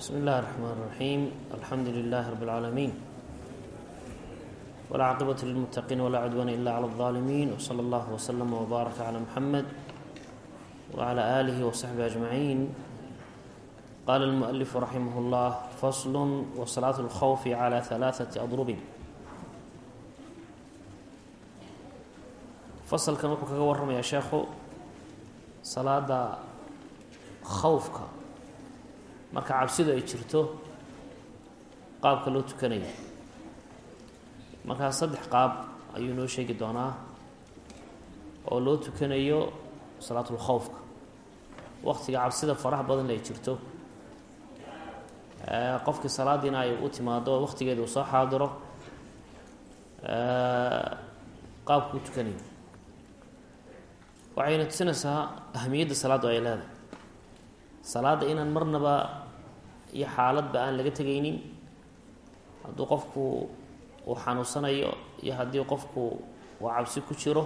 بsم الlh الرحmن الرحيم الحمdu لله رب العاalمين والعاaqبة للمتقين ولا عدوان إلا على الظالمين وصلى الله وسلم وbارك على محمد وعلى آله وصحبه أجمعين qال المؤلف رحimه الله فصل وصلاة الخوف على ثلاثة أضرب faslkan wuxuu kaga waramayaa sheekhu salaada khawfka marka cabsidu ay jirto qaabka loo tukanayo. Markaa saddex qaab ayuu noo sheegi doonaa oo loo tukanayo salaatulkhawfka waktiga cabsida faraha badan ay jirto. Qofkii salaadiina ay u timaado waktigeeda uu soo xaadiro qaabku u tukanayo. Waxayna tusinaysaa ahamiyadda salaaddu ay leedahay. Salaadda inaan marnaba iyo xaaladba aan laga tegaynin. Hadduu qofku uu xanuunsanayo iyo haddii qofku uu cabsi ku jiro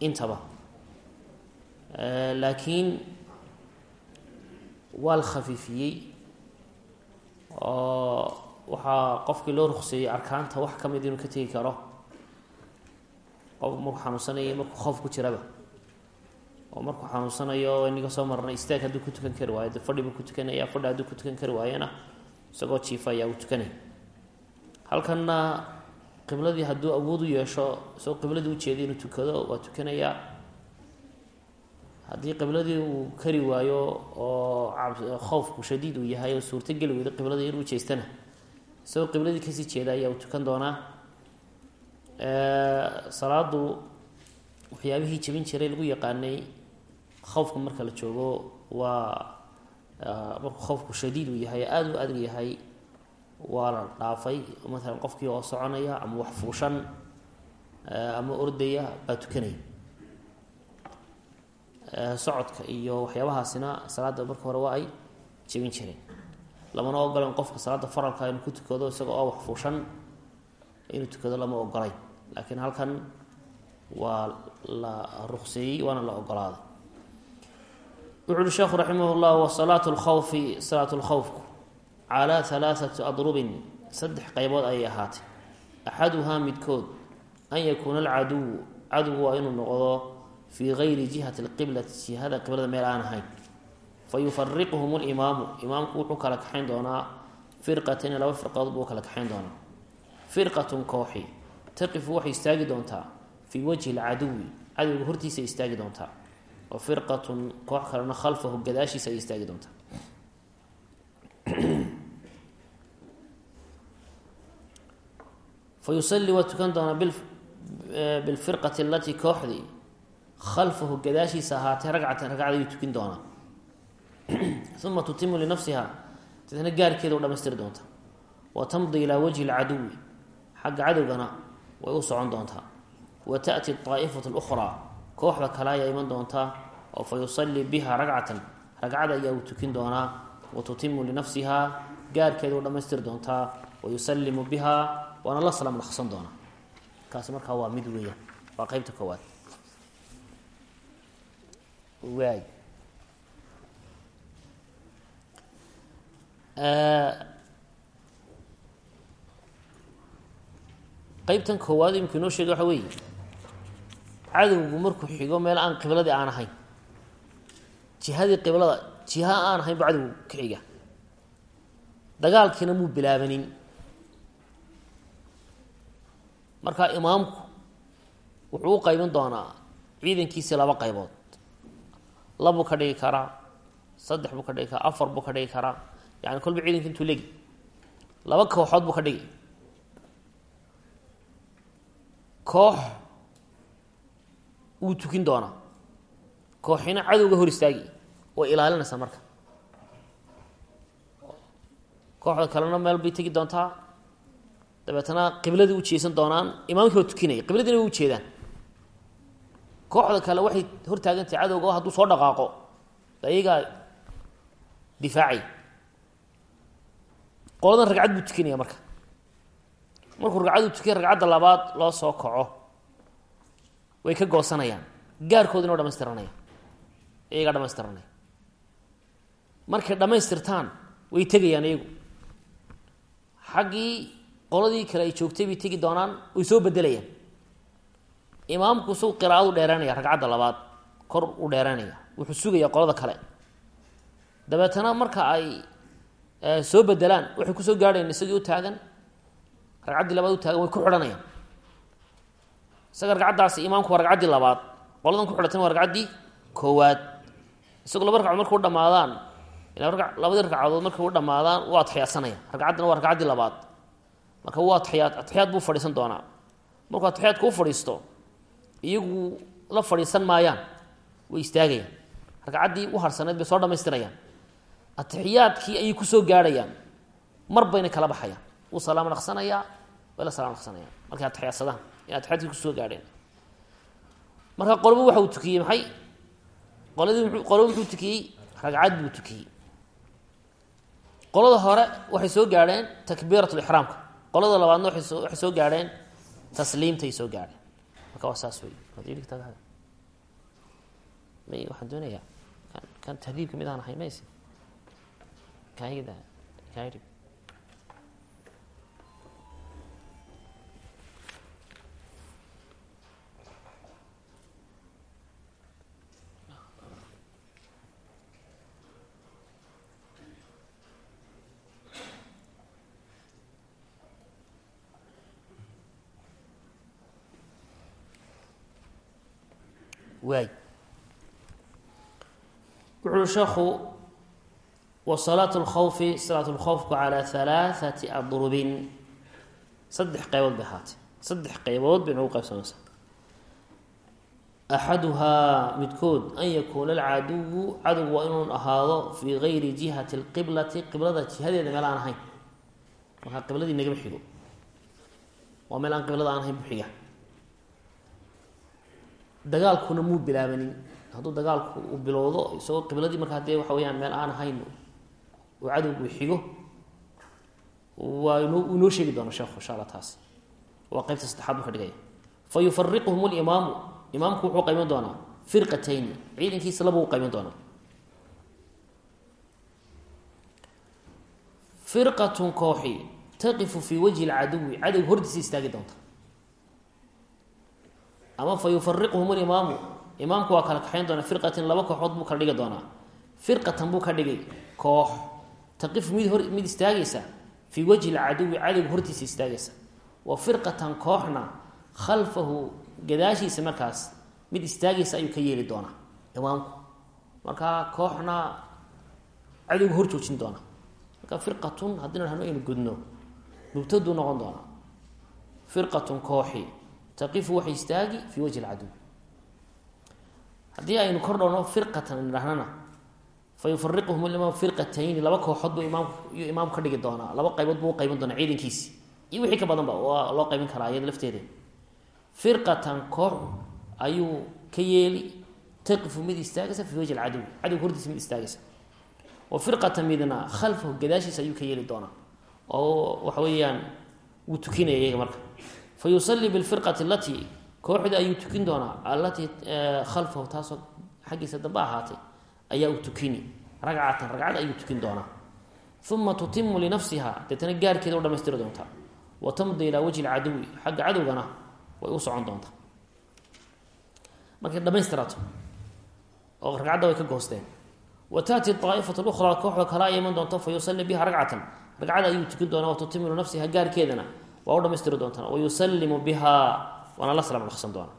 intaba. Laakiin waa la khafiifiyey oo waxaa qofkii loo ruqseeyey arkaanta wax ka mid inuu ka tegi karo. Qofku markuu xanuunsanayo markuu khoof ku jiraba oo markuu xanuunsanayo inaga soo marnay istaag hadduu ku tukan kari waayo de fadhi buu ku tukanaya fadhi hadduu ku tukan kari waayana isagoo jiifa ayaa uu tukanaya halkanna qibladii hadduu awood u yeesho isagoo qibladii ujeeday inuu tukado waa tukanayaa. Haddii qibladii uu kari waayo oo khoofku shadiid uu yahay oo suurtogeli weydo qibladii inuu jeestana isagoo qibladii ka sii jeeda ayaa uu tukan doonaa. Salaadu waxyaabihii jebin jiray lagu yaqaanay khawfka marka la joogo waa markuu khawfku shadiid uu yahay aada u adag yahay waa la dhaafay maalan qofkii oo soconaya ama wax fuushan ama ordaya baa tukanaya socodka iyo waxyaabahaasina salaadda marka hore waa ay jebin jireen lamana ogolan qofka salaadda faralka inuu ku tukado isaga oo wax fuushan inuu tukado lama ogolayn laakiin halkan waa la ruqseeyey waana la ogolaaday wuxu uhi sheekhu raximah llah wasalaatu lkhawfi salaatu lkhawfku calaa halaathati adrubin. Saddex qaybood ayay ahaatay. Axaduhaa midkood an yakuuna alcaduwu cadowgu waa inuu noqdo fii gayri jihati lqiblati jihada qiblada meel aan ahayn. Fa yufariquhum limaamu imaamku wuxuu kala kaxayn doonaa firqatayni laba firqadood buu kala kaxayn doonaa. Firqatun kooxi taqifu waxay istaagi doontaa fii wajhi lcaduwi. Cadowga hortiisa istaagi doontaa wa firqatun koox kalena khalfahu gadaashiisa ay istaagi doontaa fa yusalli waa tukan doonaa bilfirqati alatii kooxdii khalfahu gadaashiisa ahaatay ragcatan ragcad ayuu tukin doonaa uma tutimu linafsiha dadna gaarkeeda u dhamaystiri doonta wa tamdi ilaa wajhi lcaduwi xagga cadowgana way u socon doontaa wa taأti aa'ifatu اlأkhraa kooxda kale ayaa iman doontaa oo fa yusallii biha ragcatan. Ragcada ayaa uu tukin doonaa wa tutimu linafsiha gaarkeeda u dhamaystiri doontaa wa yusallimu biha waana la salaam naqsan doonaa kaasi markaa waa mid weeyaan waa qeybta koowaad. Waay. Qeybtan koowaad imika inoo sheega waxa weeye cadowgu markuu xigo meel aan qibladii aan ahayn. Jihadii qiblada jiha aan ahayn ba cadowgu ka xiga. Dagaalkiina muu bilaabanin. Markaa imaamku wuxuu u qaybin doonaa ciidankiisii laba qaybood. Labuu ka dhigi karaa saddex buu ka dhigi karaa afar buu ka dhigi karaa yani kolba ciidanki intuu legi. Laba kooxood buu ka dhigi. Koox wuu tukin doonaa kooxina cadowga hor istaagi. Way ilaalinaysaa marka. Kooxda kalena meel bay tegi doontaa. Dabeetana qibladii u jeesan doonaan. Imaamkii baa tukinaya. Qibladiina way ujeedaan kooxda kale waxay hortaagantahay cadowga hadduu soo dhaqaaqo. Ayagaa difaacay. Qoladan ragcad buu tukinaya marka. Markuu ragcadu tukiya ragcadda labaad loo soo kaco way ka goosanayaan. Gaarkoodina o dhamaystiranaya. Iyagaa dhamaystiranaya. Markay dhammaystirtaan way tegayaan iyagu. Xaggii qoladii kale ay joogtay bay tegi doonaan way soo bedelayaan imaamku isagu qiraa'adu dheeraanaya ragcadda labaad kor u dheeraanaya. Wuxuu sugayaa qolada kale. Dabeetana marka ay soo bedelaan waxay ku soo gaadhayan isagii u taagan ragcaddii labaad u taagan way ku xidhanayaan isaga ragcaddaasi imaamku waa ragcaddii labaad qoladan ku xidhatana waa ragcaddii koowaad. Isagoo laba ragcadood markay u dhamaadaan ilaa labadii ragcadood markay u dhamaadaan u adxiyaasanaya. Ragcaddana waa ragcaddii labaad. Marka wuu atxiyaad atxiyaad buu fadhiisan doonaa. Markuu atxiyaadka u fadhiisto iyagu la fadhiisan maayaan way istaagayaan. Ragcaddii u harsaneed bay soo dhamaystirayaan atixiyaadkii ayay ku soo gaadhayaan. Mar bayna kala baxayaan. Wuu salaam naqsanayaa way la salaam naqsanayaan markay atixiyaadsadaan in atixiyaadkii ku soo gaadheen. Marka qolba waxa uu tukiyey maxay? Qoladii qolba muxuu tukiyey? Ragcad buu tukiyey. Qolada hore waxay soo gaadheen takbiirat lixraamka qolada labaadna waay soo waxay soo gaadheen tasliimtay soo gaadheen. Marka waa saas wey may waxaan doonayaa kan tahdiibka mid aan ahay mays kaayada kaayri waay wuxuui wa salaat lkhawfi salaat lkhawfku calaa halaathati adrubin. Saddex qaybood bay ahaatay. Saddex qaybood bay nagu qaybsamaysaa axaduhaa midkood an yakuuna alcaduwu cadowgu waa inuu ahaado fii gayri jihati lqiblati qiblada jihadeeda meel aan ahayn. Markaa qibladii nagama xigo. Waa meel aan qiblada aan ahayn buxiga dagaalkuna muu bilaabanin hadduu dagaalku uu bilowdo isagoo qibladii markaa dee waxa weyaan meel aan ahayn uu cadowgu xigo waa inoo sheegi doona sheekhu insha alla taas. Waa qeybta saddexaad buu ka dhigaya. Fa yufariquhum limaamu imaamku wuxuu qayban doonaa firqatayni. Ciidankiisa laba u qayban doonaa. Firqatun kooxi taqifu fii wajhi lcaduwi cadowga hortiisa istaagi doonta ama fa yufariquhum limaamu imaamku waa kala kaxayn doonaa firqatin laba kooxood buu kala dhigi doonaa. Firqatan buu ka dhigay koox. Taqifu mid hor mid istaagaysa fii wajhi lcaduwi cadowga hortiisa istaagaysa. Wa firqatan kooxna khalfahu gadaashiisa markaas mid istaagaysa ayuu ka yeeli doonaa imaamku. Markaa kooxna cadowga hor joojin doona marka firqatun haddii na aynu gudno mubtaduu noqon doonaa. Firqatun kooxi taqifu waxay istaagi fii wajhi lcaduw haddii aynu kor firqatan idhahnana fa yufariquhum imaam firqatayni laba kooxood buu imaamku iyuu imaamku ka dhigi doonaa laba qaybood buu uqaybin doonaa ciidankiisi iyo wixii ka badanba waa loo qaybin karaa iyada lafteeda. Firqatan koox ayuu ka yeeli taqifu mid istaagaysa fii wajhi lcaduw cadowga hortiisa mid istaagaysa. Wa firqatan midna khalfahu gadaashiisa ayuu ka yeeli doonaa. Oo waxa weeyaan wuu tukinaya iyaga marka fa yusalii bilfirqati alatii kooxda ayuu tukin doonaa allatii khalfahu taasoo xaggiisa dambe ahaatay ayaa u tukini ragcatan ragcad ayuu tukin doonaa uma tutimu linafsiha deetana gaarkeeda u dhamaystiri doontaa wa tamdi ilaa wajhi lcaduwi xagga cadowgana way u socon doontaa markay dhamaystirato oo ragcadda way ka goosteen wa taati aa'ifatu lukhraa kooxda kale iman doonto fa biha ragcatan ragcada ayuu tukin doonaa wa linafsiha gaarkeedana waa u dhamaystiri doontaa wa yusallimu biha. Waana la salaam naqsan doona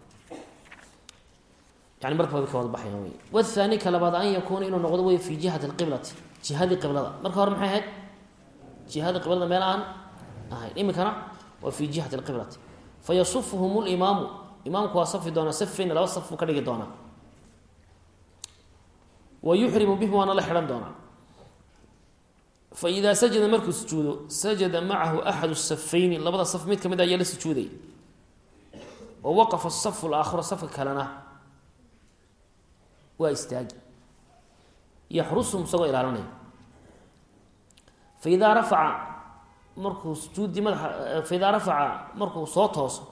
yani markaba way ka wada baxayaan wey wathani ka labaad an yakuuna inuu noqdo wey fii jihati alqiblati jihadii qiblada. Marka hore maxay ahayd? Jihadii qiblada meel aan ahayn iminkana waa fii jihati alqiblati fa yasufuhum limaamu imaamku waa safi doonaa. Safayna laba saf buu ka dhigi doonaa. Wa yuxrimu bihim waana la xidhan doonaa fa idaa sajada markuu sujuudo sajada macahu axadu safayni labada saf mid ka mid ayaa la sujuuday. Wa waqafa asafu laakharu safka kalena waa istaagi. Yaxrusum isagoo ilaalinaya. Fa idaa rafaca markuu sujuuddii madaxa fa idaa rafaca markuu soo tooso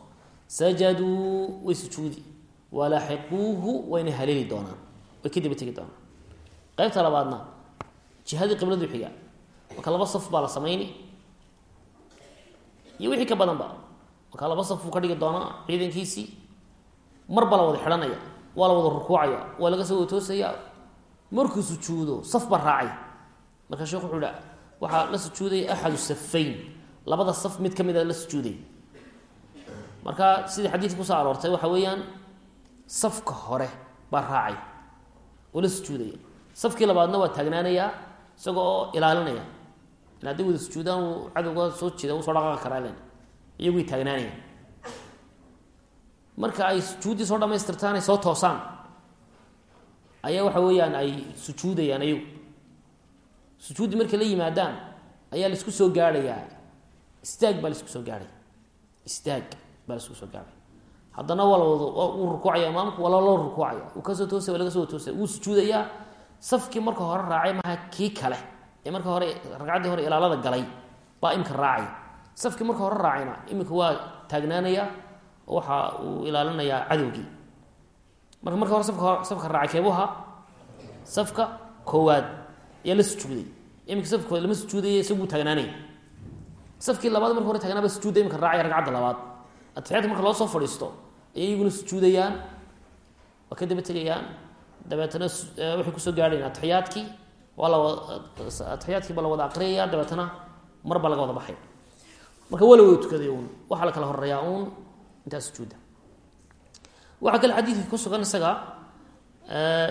sajaduu way sujuudi. Walaaxiquuhu wayna haleeli doonaan way ka daba doonaan. Qeybta labaadna jihadii qibladu xiga marka laba saf baa la samayni iyo wixii ka badanba marka laba saf buu ka dhigi doonaa ciidankiisii. Mar baa la wada xidhanaya waa la wada rukuucaya waa laga soo wada toosaya markuu sujuudo saf baa raacay. Marka sheekh wuxuu hi waxaa la sujuudaya axadu safayn labada saf mid ka mid a la sujuuday. Marka sidii xadiidka ku soo aroortay waxa weeyaan safka hore baa raacay oo la sujuudaya. Safkii labaadna waa taagnaanayaa isaga oo ilaalinaya in hadday wada sujuudaan uu cadowga soo jeeda u soo dhaqaaqi karaa len iyaguy taagnaanaya. Marka ay sujuuddii soo dhamaystirtaan ay soo toosaan ayaa waxa weeyaan ay sujuudayaan ayagu sujuuddii markay la yimaadaan ayaa la isku soo gaadhayaa. Istaag baa la isku soo gaadhay. Istaag baa la isku soo gaadhay. Haddana waa lawad wuu rukuucaya imaamku waa loo rukuucaya. Uu ka soo toosay waa laga soo toosay. Wuu sujuudayaa. Safkii marka hore raacay maha kii kale ee marka hore ragcaddii hore ilaalada galay baa imika raacay. Safkii marka hore raacayna iminka waa taagnaanaya oo waxa uu ilaalinayaa cadowgii. Marka marka hore safka safka raacay keebuha safka koowaad ayaa la sujuuday. Iminka safka koowaad lama sujuudaya isaguu taagnaanaya safkii labaad marka hore taagnaaba sujuuda imika raacaya ragcadda labaad. Atixyaadka marka loo soo fadhiisto ayay iyaguna sujuudayaan waa ka daba tegayaan. Dabeetana waxay ku soo gaadhayan atixiyaadkii waa la wada aqriyaya dabeetana mar baa laga wada baxay. Marka waa la wada tukaday uun waxaa la kala horeeyaa uun intaa sujuudda waxaa kale xadiidka ku sugan isaga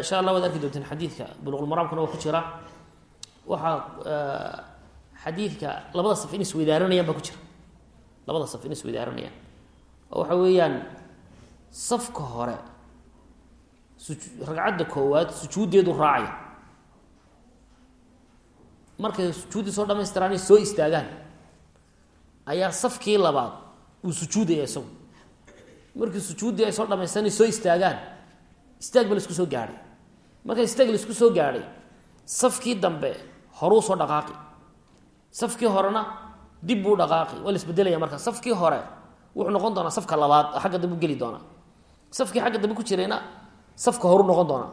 insha allah waad arki doonteen xadiidka buluqulmaraamkuna waa ku jira. Waxaa xadiidka labada saf in isweydaaranayaan baa ku jira. Labada saf in isweydaaranayaan oo waxa weeyaan safka hore ragcadda koowaad sujuuddeedu raacaya markay sujuuddii soo dhamaystiraanay soo istaagaan ayaa safkii labaad uu sujuudaya isagu markii sujuuddii ay soo dhamaystiranay soo istaagaan istaag ba la isku soo gaadhay. Marka istaag la isku soo gaadhay safkii dambe horuu soo dhaqaaqi. Safkii horena dib buu dhaqaaqi waa la isbedelaya marka. Safkii hore wuxuu noqon doonaa safka labaad xagga dambe u geli doonaa. Safkii xagga dambe ku jirayna safka horu noqon doonaa.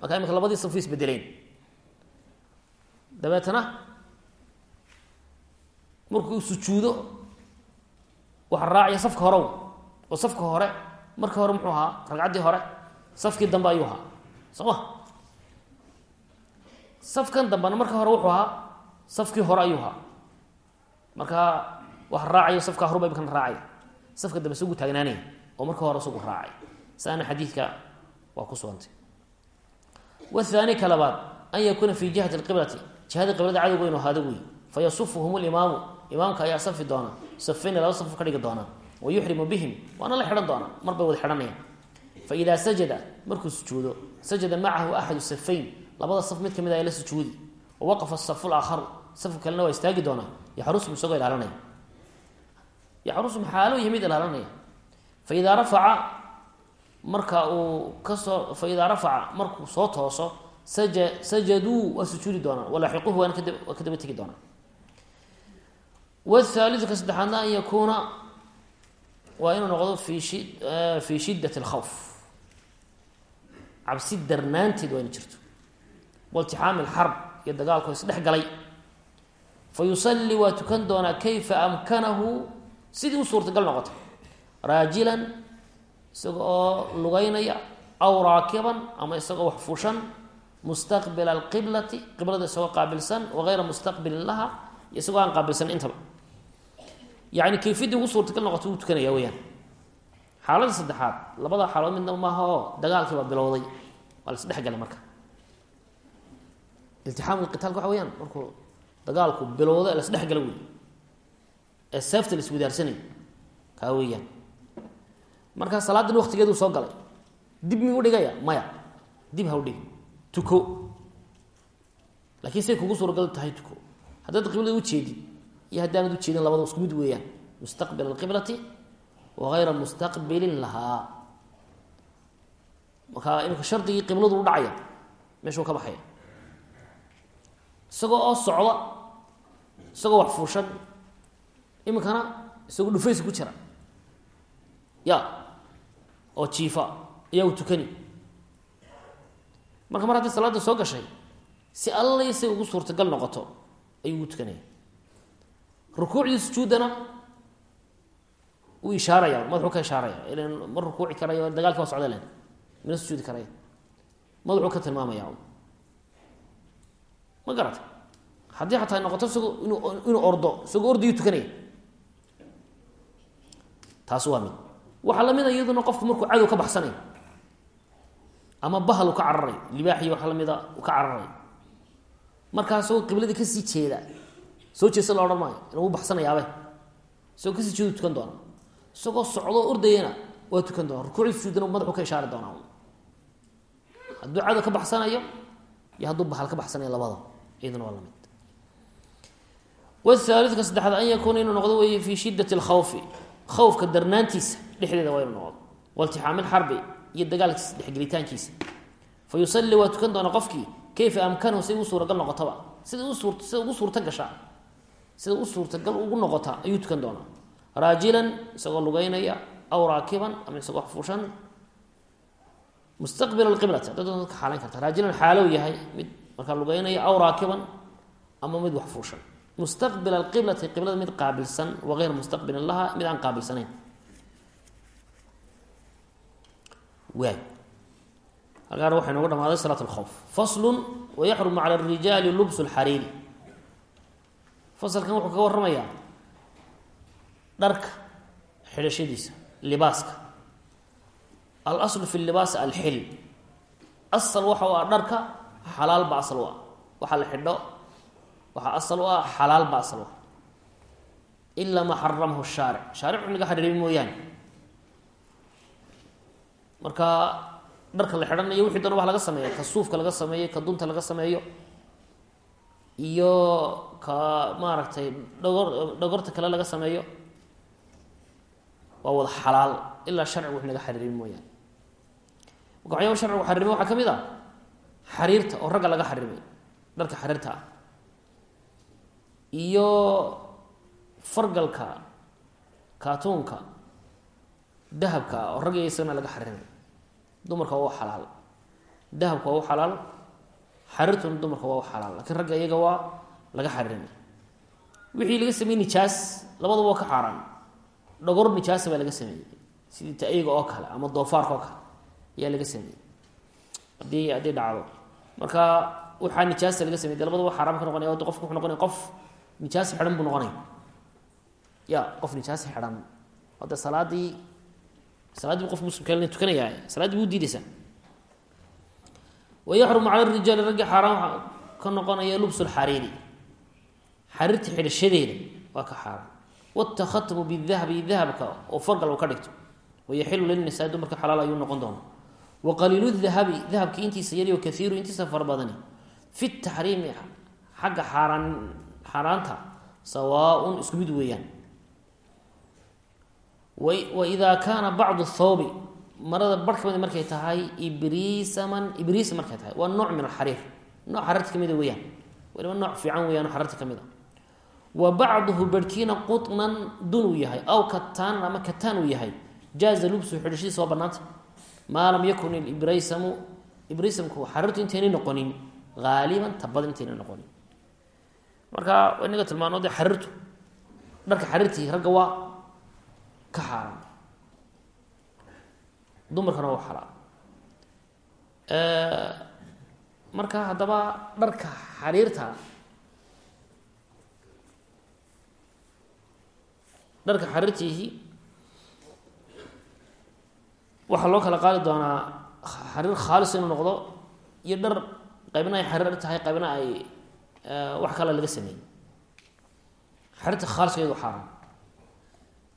Marka imika labadii saf isbedeleen dabeetana markuu sujuudo waxaa raacaya safka horew oo safka hore marka hore muxuu ahaa ragcaddii hore safkii dambe ayuu ahaa. Soo ma? Safkan dambena marka hore wuxuu ahaa safkii hore ayuu ahaa. Marka waxa raacayo safka horuba imikana raacaya. Safka dambe isagu taagnaanaya oo marka hore isagu raacay. Saana xadiidka waa ku sugantay wathani ka labaad an yakuuna fi jihati lqiblati jihada qiblada cadowga inu ahaado wey fayasufuhum limaamu imaamka ayaa safi doona. Safayna laba safu ka dhigi doonaa wa yuxrimu bihim. Waana la xidhan doonaa mar bay wada xidhanayaan faida sajada markuu sujuudo sajada macahu axadu safayn. Labada saf mid ka mid a la sujuudi. Wa waqafa safu laakharu safka kalena waa istaagi doonaa yaxrusu isagoo ilaalinaya. Yaxrusu xaalo yahay mid ilaalinaya faidaa rafaca marka uu ka soo faidaa rafaca markuu soo tooso sajaduu waa sujuudi doonaan walaaxiquhu waana waa ka tegi doonaan. Wthaaliu ka saddexaadna an yakuuna waa inuu noqdo fi shi fi shidat اlkhawf cabsi darnaanteed waa ina jirto. Wailtixaami اlxarb iyo dagaalku isdhex galay. Fa yusalli waa tukan doonaa kayfa amkanahu? Sidii u suurtagal noqotay. Raajilan isaga oo lugeynaya aw raakiban ama isagoo wax fushan mustaqbila alqiblati qiblada isagoo qaabilsan wagayra mustaqbilin laha isagoo aan qaabilsan intaba yani kayfiyadii ugu suurtagal noqotay wuu tukanaya weyaan xaalada saddexaad labada xaalood midnaba maaha oo dagaalkii baa bilowday waa la isdhexgalay marka iltixaam qitaalka waxa weyaan markuu dagaalku bilowda la isdhexgala wey ee seefta la iswadaarsanay kaa weeyaan markaa salaadan waktigeedu soo galay dib miyuu dhigaya maya dib ha u dhigi tuko. Laakiin say kugu suuragal tahay tuko. Haddaad qiblada ujeedid iyo haddaanad ujeedin labada isku mid weeyaan. Mustaqbil alqiblati wagayra mustaqbilin lahaa markaa imika shardigii qibladu u dhacaya meeshuu ka baxaya. Isagoo oo socda isagoo wax fuushan imikana isagoo dhufaysi ku jira. Ya oo jiifa ayaa u tukani marka mar haddii salaada soo gashay si allay say ugu suurtagal noqoto ayuu ugu tukanaya rukuucdii sujuuddana wuu ishaaraya madaxuu ka ishaaraya ilan ma rukuuci karayo dagaalki waa socda len mina sujuudi karaya madaxuu ka tilmaamaya ma garata? Haddii xataa noqoto isagoo inuu inuu ordo isagoo ordayu tukanaya taas waa mid. Waxaa lamida iyaduna qofku markuu cadow ka baxsanayo ama bahal ka cararayo libaaxiyo waxaa lamida uu ka cararayo markaa isagoo qibladii ka sii jeeda. Soo jeesta la odhan maayo inuu baxsanayaabe isagoo ka sii jeedu tukan doona. Isagoo socdoo ordayana waa tukan doona. Rukuucdii sujuudana madaxuu ka ishaari doonaa. Hadduu cadow ka baxsanayo iyo hadduu bahal ka baxsanayo labada iyaduna waa la mid wthaalika saddexaad an yakuuna inuu noqdo wey fii shidat lkhawfi khawfka darnaantiisa dhexdeeda waa inuu noqdo. Waltixaami lxarbi iyo dagaalkiisa dhexgelitaankiisa fa yusalli waa tukan doona qofkii kayfa amkanahu siday ugu suuragal noqotaba. Sida sida ugu suurta gasha. Sida u suurtagal ugu noqota ayuu tukan doonaa. Raajilan isagoo lugeynaya aw raakiban ama isagoo fuushan mustaqbil qiblati dad ka xaalayn karta. Raajilan xaalow yahay mid markaa lugeynaya aw raakiban ama mid wax fuushan mustaqbil alqiblati qiblada mid waay. Halkaan waxay noogu dhamaaday salaat lkhowf faslun wayaxrumu cala arijaali lubsu lxariiri fasalkan wuxuu kaga warramayaa dharka xidhashadiisa libaaska. Alaslu fi libaas alxil. Asal waxa u ah dharka xalaal ba asal u ah waxaa la xidho waxaa asal u ah xalaal ba asal u ah marka dharka la xidhanayo wixii doona wax laga sameeya ka suufka laga sameeyo ka dunta laga sameeyo iyo ka maaragtay dhogor dhogorta kale laga sameeyo waa wada xalaal. Ilaa sharcigu wix naga xariirin mooyaane. Marka waxyaaba sharcigu xarimay waxaa ka mid a xariirta oo ragga laga xarimay dharka xariirta ah iyo fargalka kaatuunka dahabka ah oo ragga isagana laga xarimay dumarka waa u xalaal. Dahabka waa u xalaal. Xariirtuna dumarka waa u xalaal. Lakiin ragga iyaga waa laga xarimay wixii laga sameeyey nijaas labadaba waa ka xaaraan. Dhogor nijaasa baa laga sameeyey. Sidii ta-iyaga oo kale ama doofaarka oo kale ayaa laga sameeyey. Haddii haddii dhacdo. Marka waxaa nijaasa laga samey de labadaba xaaraam ka noqonaya o qofku wuxuu noqonaya qof nijaas xidhan buu noqonaya ya qof nijaas xidhan. Hadda salaadii salaadii qof muslimka tukanaya salaadii buu diideysaa wayaxrumu cala rijaali raggi xaaraan waxaa ka noqonaya lubsu lxariiri xariirta xidhashadeeda waa ka xaaraan wاtakhatmu bidahabi dahabka oo fargal u ka dhigto. Wayaxilu lilnisaa dumarka xalaal ayuu noqon doona waqaliilu dahabi dahabki intiisa yariyo kaiiru intiisa fara badani. Fi taxriimi xagga xaaraan xaaraanta sawaaun isku mid weeyaan waidaa kaana bacdu thawbi. Marada bar kamida markay tahay ibriisaman ibriisa markay tahay. Waa nooc min alxariir. Nooc xariirta kamida weeyaan. Waliba nooc fiican weeyaan xariirta ka mid wa bacduhu barhkiina qutnan dun uu yahay. Aw kataanan ama kataan uu yahay. Jaaza lubsu xidhashadiisa waa banaanta maa yakun ilibrisamu ibrisamku xariirtu intaynay noqonin. Haaliban tabad intaynay noqonin. Marka inaga tilmaano dee xariirtu. Dharka xariirtii ragga waa ka xaaraan dumarkana waa xalaal. Marka haddaba dharka xariirta dharka xariirtiihi waxaa loo kala qaadi doonaa xariir khaalis inuu noqdo iyo dhar qaybna ay xariir tahay qaybna ay wax kale laga sameeyey. Xariirta khaaliska iyado xaaraan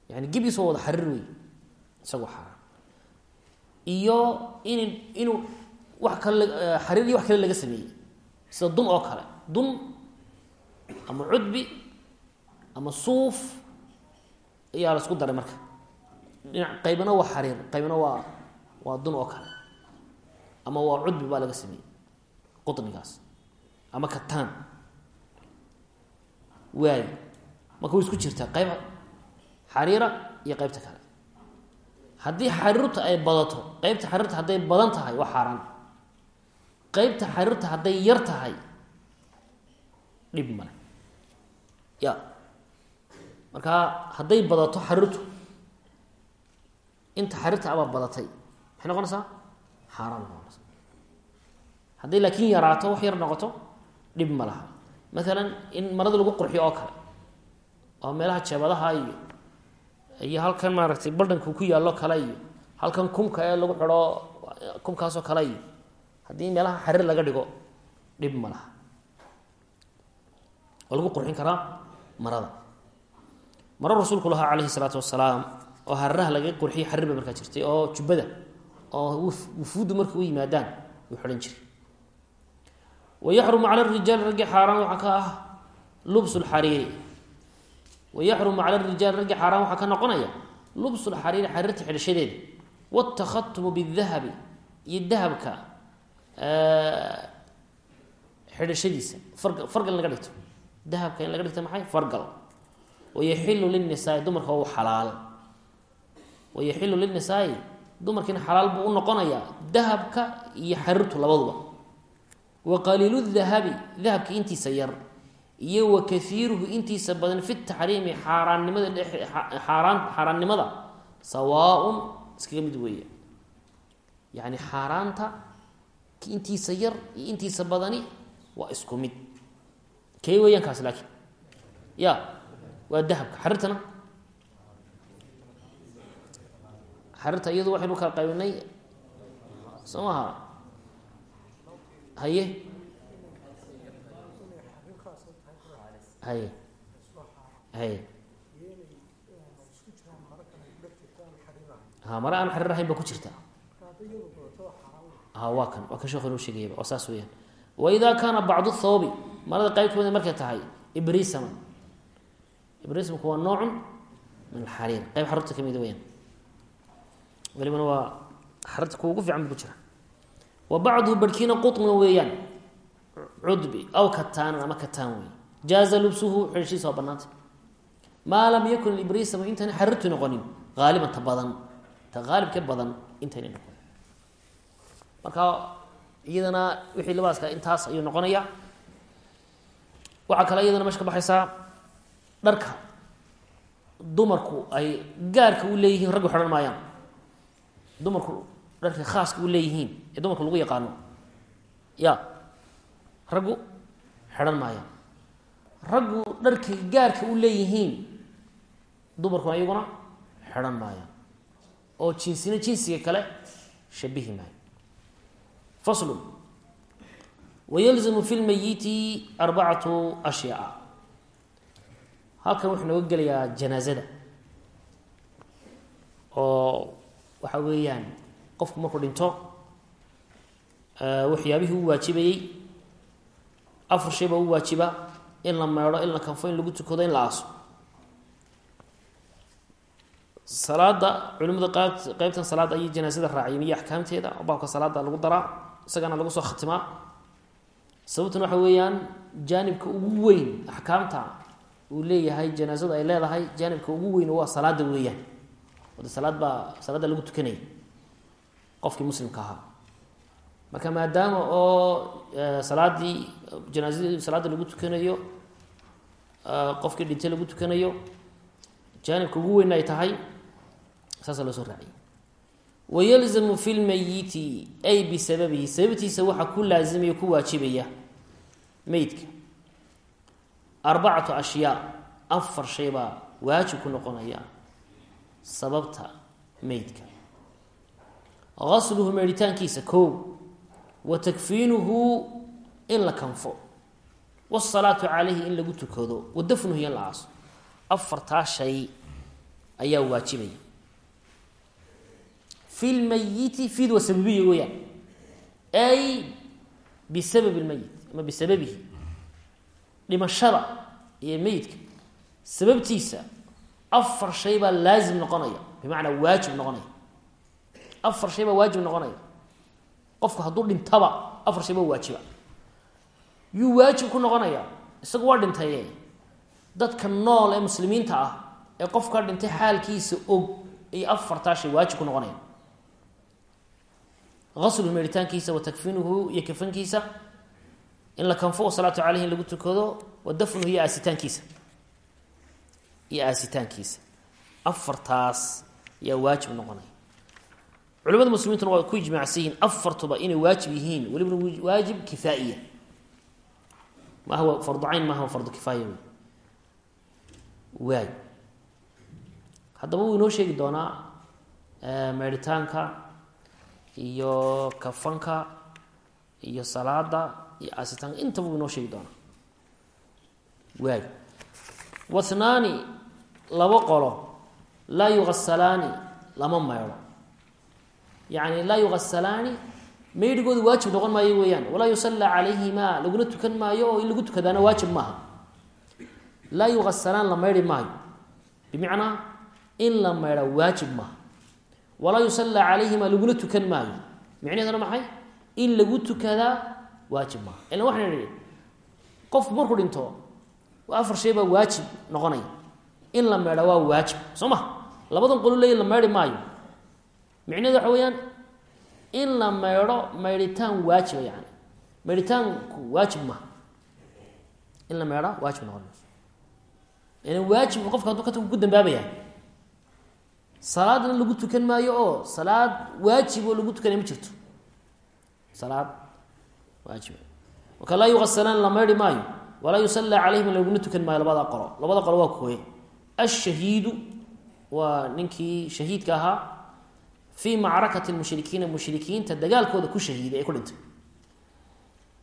yani gibiis waa wada xariir wey isagoo xaaraan iyo in inuu wax kale xariir iyo wax kale laga sameeyey. Sida dun oo kale. Dun ama cudbi ama suuf ayaa la isku daray marka. Dhinac qaybna waa xariir qaybna waa waa dun oo kale. Ama waa cudbi baa laga sameeyey qunigaas ama kataan. Waay marka way isku jirtaa. Qayb xariira iyo qaybta kale. Haddii xariirta ay badato qeybta xariirta hadday badan tahay waa xaaraan. Qeybta xariirta hadday yar tahay dhib male ya. Marka hadday badato xariirtu inta xariirta abaa badatay maxay noqonaysaa xaaraan noqonaysa hadday laakiin yaraato wax yar noqoto dhib ma laha. Maalan in marada lagu qurxiyo oo kale oo meelaha jeebadaha iyo iyo halkan maaragtay baldhanku ku yaallo kale iyo halkan kumka ee lagu xidho kumkaasoo kale iyo haddii meelaha xariir laga dhigo dhib ma laha. Waa lagu qurxin karaa marada. Maro rasuulku lahaa calayhi salaatu wasalaam oo hariraha laga qurxiyo xariir ba markaa jirtay oo jubbada oo wufuuddu markay u yimaadaan wuu xidhan jiray. Wayaxrumu cala rijaali raggi xaaraan waxaa ka ah lubsu lxariiri wayaxrumu cala rijaali raggi xaaraan waxaa ka noqonaya lubsu lxariiri xariirta xidhashadeeda wاtakhatumu bidahabi iyo dahabka xidhashadiisa fargal in laga dhigto dahabka in laga dhigto maxay fargal wayaxilu linisaai dumarka u xalaal wayaxilu linisaai dumarkiina xalaal buu u noqonayaa dahabka iyo xariirtu labaduba wa qaliilu dahabi dahabka intiisa yar iyo wa kaiiruhu intiisa badan fi taxriimi xaaraannimada xaaraan xaaraannimada sawaaun iskaga mid weeye yacni xaaraanta intiisa yar iyo intiisa badani waa isku mid. Kee weeyaan kaas laakiin? Ya waa dahabka xariirtana xariirta iyadu waxaynu kala qaybinay soo maha haye haye haye ha mare aan xariir ahayn ba ku jirta. Ha waa kan. Waa kan sheekhu inoo sheegayaba waa saas weyaan waidaa kaana bacdu thawbi. Marada qayb kamida markay tahay ibrisaman ibrisamku waa noocun min alxariir. Qayb xarurta ka mid weyaan walibana waa xarirta kuwa ugu fiican bu ku jira. Wa bacduhu barhkiina qutna weeyaan. Cudbi aw kataanan ama kataan wey jaaza lubsuhu xidhashiisa waa banaanta maa lam yakun ibrisam intayna xarirtu noqonin haaliban ta badan ta haalibka badan intayna noqonin marka iyadana wixii libaaska intaas ayuu noqonaya waxaa kale iyadana meesha ka baxaysaa dharka dumarku ay gaarka u leeyihiin raggu xidhan maayaan dumarku dharka khaaska u leeyihiin ee dumarku lagu yaqaano ya raggu xidhan maayaan raggu dharkay gaarka u leeyihiin. Dumarkuna iyaguna xidhan maayaan oo jinsina jinsiga kale shabihi maayo. Faslu wayalzamu fi lmayiti arbacatu ashyaa. Halkan wuxuu nooga gelayaa janaazada. Oo waxa weeyaan qofku markuu dhinto waxyaabihii u waajibayey afar shay baa u waajiba in la meedho in la kanfo in lagu tukado in la aaso. Salaada culimada qayb qeybtan salaada ayay janaasada raaciyeen iyo axkaamteeda oo baabka salaada lagu daraa isagana lagu soo khatimaa sababtuna waxa weeyaan jaanibka ugu weyn axkaamta uu leeyahay janaasadu ay leedahay jaanibka ugu weyn waa salaada weeyaan. De salaad baa salaadda lagu tukanaya qofkii muslimka ahaa. Marka maadaama oo salaadii janaasadii salaadda lagu tukanayo qofkii dhintay lagu tukanayo jaanibka ugu weyn ay tahay saasa loo soo raaciyay wayalzamu fi lmayiti ay bisababihi sababtiisa waxaa ku laazimaya ku waajibaya meydka arbacatu ashyaa afar shay baa waajib ku noqonaya sababta meydka gasluhu meedhitaankiisa kow wa in la kanfo. Wasalaatu calayhi in lagu tukado. Wa dafnuhu in la aaso. Afartaa shay ayaa waajibaya. Fi lmayiti fid wa sababiya weyaan ay bisababi lmayit ama bisababihi. Dhimashada iyo meyidka sababtiisa afar shay baa laazim noqonaya. Bimacnaa waajib noqonaya. Afar shay baa waajib noqonaya qofku hadduu dhintaba afar shay baa waajiba. Yuu waajib ku noqonaya isagu waa dhintaye dadka nool ee muslimiinta ah ee qofkaa dhintay xaalkiisa og ay afartaa waajib ku noqonaya. Aslu meeritaankiisa wa takfinuhu iyo kafankiisa. In la kanfo salaatu caleyhi in lagu tukado wa dafnuhu iyo aasitaankiisa. Iyo aasitaankiisa. Afartaas yaa waajib noqonaya culimada muslimiintuna waa ku ijmaacsan yihiin afartuba inay waajib yihiin. Welibana waajib kifaaiya. Maaha fardu cayn maaha fardu kifaaya waay haddaba wuu inoo sheegi doonaa meedhitaanka iyo kafanka iyo salaada iyo aasitaanka intaba wuu inoo sheegi doonaa. Waay wathnaani laba qolo laa yugasalaani lama maydho yacni laa yugasalaani maydhigooda waajib noqon maayo weeyaan. Walaa yusallaa calayhima laguna tukan maayo oo in lagu tukadaana waajib maaha. Laa yugasalaan la maydhi maayo. Bimacnaa in la maydha waajib maaha. Walaa yusallaa calayhima laguna tukan maayo. Micnaheeduna maxay? In lagu tukadaa waajib maaha. Ilan waxaan idhi qofku markuu dhinto afar shay baa waajib noqonaya. In la meedha waa waajib. Soo ma? Labadan qolu leeyi la meedhi maayo micnaheedu waxa weeyaan in la meedho maydhitaan waajiba yani maydhitaanku waajib maaha. In la meedha waajib noqon. Ilan waajib qofka hadduu ka ku dambaabaya. Salaadna lagu tukan maayo oo salaad waajib oo lagu tukanaya ma jirto. Salaad waajib. Marka laa yugasalaan la meydhi maayo. Walaa yusallaa calayhim laguna tukan maayo labada qolo. Labada qolo waa kuwe ashahiidu waa ninkii shahiidka ahaa fii macrakati mushrikiina mushrikiinta dagaalkooda ku shahiiday ee ku dhintay.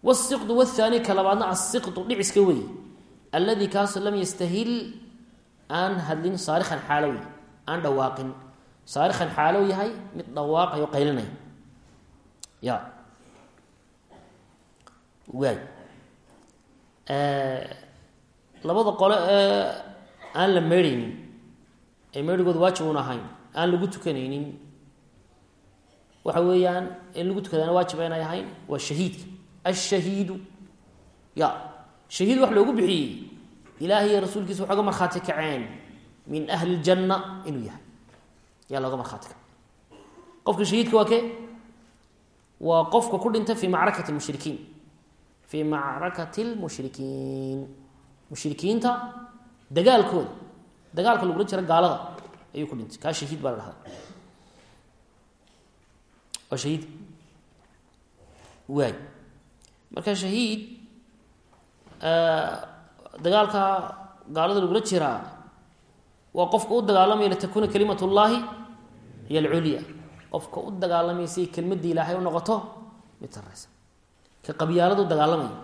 Wasiqdu wthaani ka labaadna asiqdu dhiciska wey alladii kaasoo lam yastahil aan hadlin saarikhan xaalow aan dhawaaqin. Saarikhan xaalow yahay mid dhawaaqayo qaylinaya ya. Waay. Labada qole ee aan la meedhaynin ee meedhigooda waajib ahayn aan lagu tukanaynin waxa weeyaan in lagu tukadaana waajiba inay ahayn waa shahiidka. Ashahiidu ya shahiid wax loogu bixiyey. Ilaahay iyo rasuulkiisa waxay ga markhaati kaceen. Min ahli ljanna inuu yahay. Yaa looga markhaati kaca qofka shahiidka waa ke? Waa qofka ku dhintay fi macrakati mushrikiin. Fi macrakati lmushrikiin mushrikiinta dagaalkooda. Dagaalka lagula jira gaalada ayuu ku dhintay. Kaa shahiid baa la dhahdaa waa shahiid. Waay. Marka shahiid dagaalka gaalada lagula jiraa waa qofka u dagaalamaya litakuuna kalimat llahi hiy alculya qofka u dagaalamaya siay kelmadii ilaahay u noqoto mid sareysa ka qabyaalada u dagaalamaya.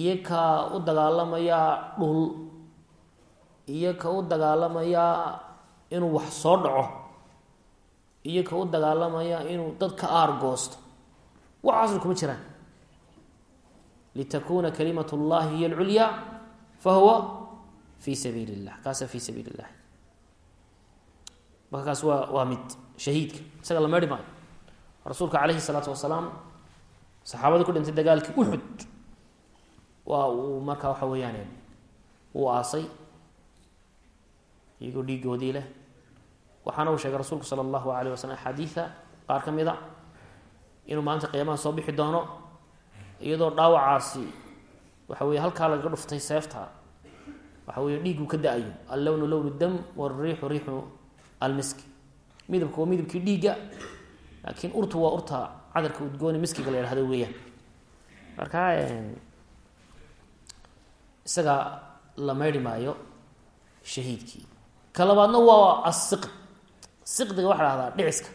Iyo ka u dagaalamaya dhul. Iyo ka u dagaalamaya inuu wax soo dhaco iyo ka u dagaalamaya inuu dad ka aar goosto waxaasna kuma jiraan litakuuna kalimat اllahi hiy اlculya fahuwa fi sabiili اllah kaasa fi sabiili اllah marka kaas waa waa mid shahiidka isaga la meedhi maayo rasuulka calayhi الsalaatu wasalaam saxaabadii ku dhintay dagaalkii uxud waa uu markaa waxa weeyaan uu aasay iyagoo dhiigoodii leh waxaana uu sheegay rasuulku sala allahu alayh wasalam axaadiida qaar ka mid a inuu maalinta qiyaamaha soo bixi doono iyadoo dhaawacaasi waxa weye halkaa lagaga dhuftay seefta waxa weye dhiigu ka da'ayo allownu lownu dam wariixu riixu almiski. Midabka waa midabkii dhiigga laakiin urtu waa urta cadarka udgooni miskiga la yhahdo weeyaan. Marka isaga la meydhi maayo shahiidkii. Ka waa asiqd siqdiga waxa hahdaa dhiciska.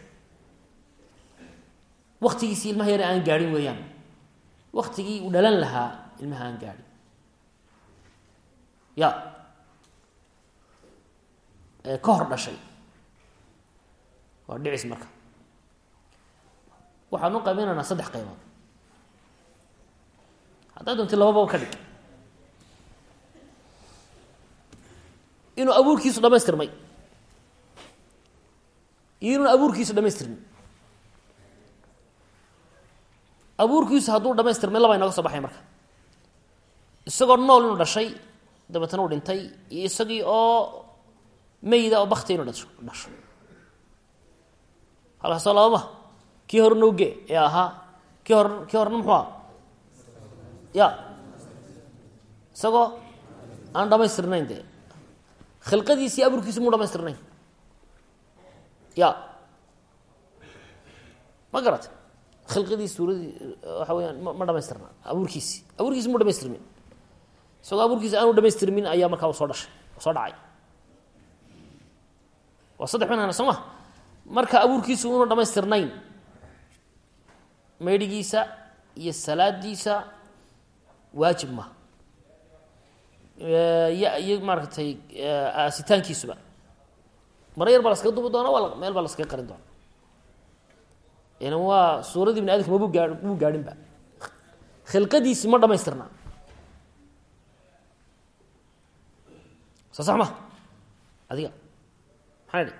Waktigiisii ilmaha yare aan gaadhin weeyaan. Waktigii uu dhalan lahaa ilmaha aan gaadhin. Ya. Ka hor dhashay. Waa dhicis marka. Waxaan u qaybinaynaa saddex qaybood. Haddaad doonti lababa ka dhig. Inuu abuurkiisu dhamaystirmay iyo inuun abuurkiisu dhamaystirmin abuurkiisu hadduu dhamaystirmay laba inaga soo baxay marka. Isagoo nool inuu dhashay dabeetana uu dhintay iyo isagii oo meyda oo bakti inuu dhasho dhasho. Halkaasoo labama kii hore nooge ee ahaa kii hore kii horena muxuu aha ya. Isagoo aan dhamaystirnayn dee. Khilqadiisii abuurkiisi mu dhamaystirnayn ya ma garat khilqadiisi suuradii waxa weyaan ma ma dhamaystirna abuurkiisi abuurkiisi mu dhamaystirmin isagoo abuurkiisi aanu dhamaystirmin ayaa markaa soo dhashay soo dhacay waa saddex ma marka abuurkiisu unu dhamaystirnayn meydhigiisa iyo salaadiisa waajib ma iyo maaragtay aasitaankiisuba maro yar baa laskaga dubi doona waa meel baa laskaga qarin doona yan waa suuradii bini adamka mabu gaa muu gaadhinba khilqadiisi ma dhamaystirna. Soo sax ma? Adiga. Maxaa idhi